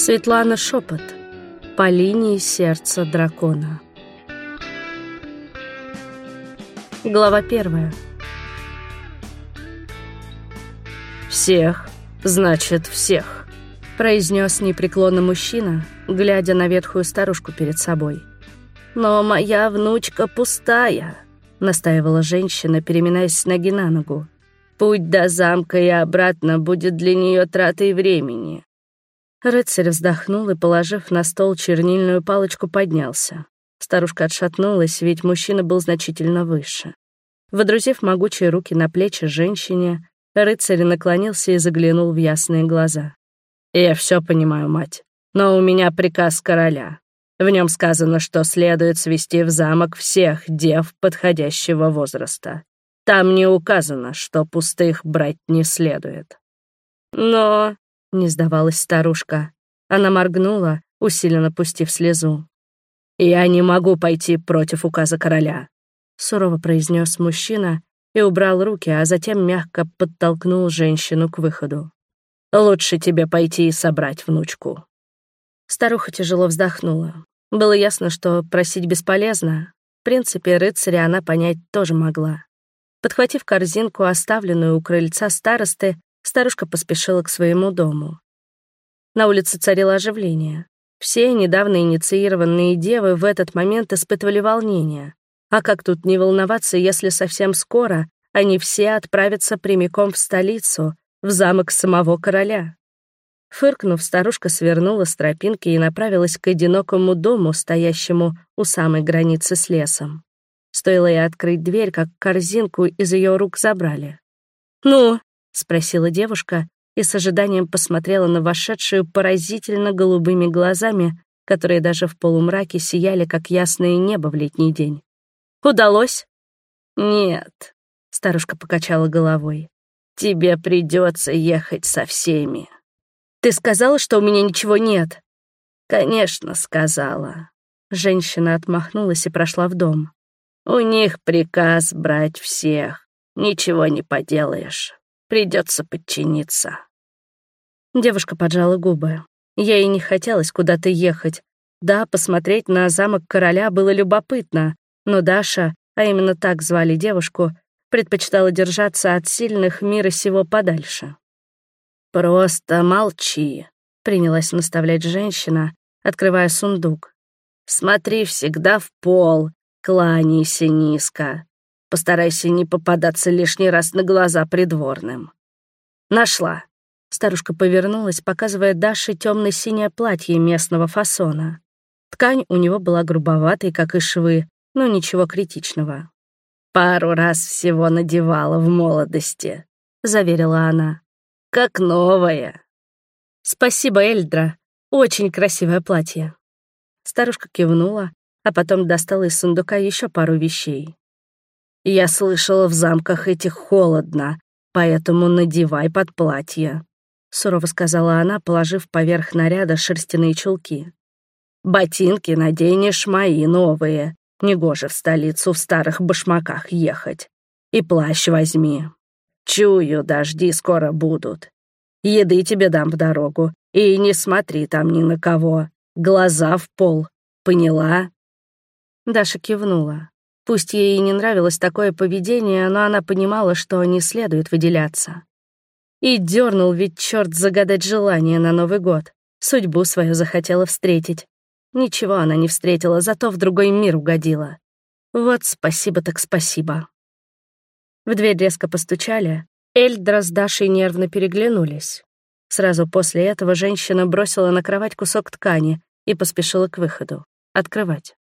Светлана Шепот. По линии сердца дракона. Глава первая. «Всех, значит, всех», — произнес непреклонный мужчина, глядя на ветхую старушку перед собой. «Но моя внучка пустая», — настаивала женщина, переминаясь с ноги на ногу. «Путь до замка и обратно будет для нее тратой времени». Рыцарь вздохнул и, положив на стол чернильную палочку, поднялся. Старушка отшатнулась, ведь мужчина был значительно выше. Водрузив могучие руки на плечи женщине, рыцарь наклонился и заглянул в ясные глаза. «Я все понимаю, мать, но у меня приказ короля. В нем сказано, что следует свести в замок всех дев подходящего возраста. Там не указано, что пустых брать не следует. Но, — не сдавалась старушка, она моргнула, усиленно пустив слезу. «Я не могу пойти против указа короля», — сурово произнес мужчина и убрал руки, а затем мягко подтолкнул женщину к выходу. «Лучше тебе пойти и собрать внучку». Старуха тяжело вздохнула. Было ясно, что просить бесполезно. В принципе, рыцаря она понять тоже могла. Подхватив корзинку, оставленную у крыльца старосты, старушка поспешила к своему дому. На улице царило оживление. Все недавно инициированные девы в этот момент испытывали волнение. А как тут не волноваться, если совсем скоро они все отправятся прямиком в столицу, в замок самого короля? Фыркнув, старушка свернула с тропинки и направилась к одинокому дому, стоящему у самой границы с лесом. Стоило ей открыть дверь, как корзинку из ее рук забрали. «Ну?» — спросила девушка и с ожиданием посмотрела на вошедшую поразительно голубыми глазами, которые даже в полумраке сияли, как ясное небо в летний день. «Удалось?» «Нет», — старушка покачала головой. «Тебе придется ехать со всеми». Ты сказала, что у меня ничего нет?» «Конечно, сказала». Женщина отмахнулась и прошла в дом. «У них приказ брать всех. Ничего не поделаешь. Придется подчиниться». Девушка поджала губы. Ей не хотелось куда-то ехать. Да, посмотреть на замок короля было любопытно, но Даша, а именно так звали девушку, предпочитала держаться от сильных мира сего подальше. «Просто молчи», — принялась наставлять женщина, открывая сундук. «Смотри всегда в пол, кланяйся низко. Постарайся не попадаться лишний раз на глаза придворным». «Нашла». Старушка повернулась, показывая Даше темно синее платье местного фасона. Ткань у него была грубоватой, как и швы, но ничего критичного. «Пару раз всего надевала в молодости», — заверила она как новое. Спасибо, Эльдра. Очень красивое платье. Старушка кивнула, а потом достала из сундука еще пару вещей. Я слышала, в замках этих холодно, поэтому надевай под платье, сурово сказала она, положив поверх наряда шерстяные чулки. Ботинки наденешь мои новые. Негоже в столицу в старых башмаках ехать. И плащ возьми. Чую, дожди скоро будут. Еды тебе дам в дорогу. И не смотри там ни на кого. Глаза в пол. Поняла?» Даша кивнула. Пусть ей и не нравилось такое поведение, но она понимала, что не следует выделяться. И дернул ведь черт загадать желание на Новый год. Судьбу свою захотела встретить. Ничего она не встретила, зато в другой мир угодила. Вот спасибо так спасибо. В дверь резко постучали. Эльдра с Дашей нервно переглянулись. Сразу после этого женщина бросила на кровать кусок ткани и поспешила к выходу. Открывать.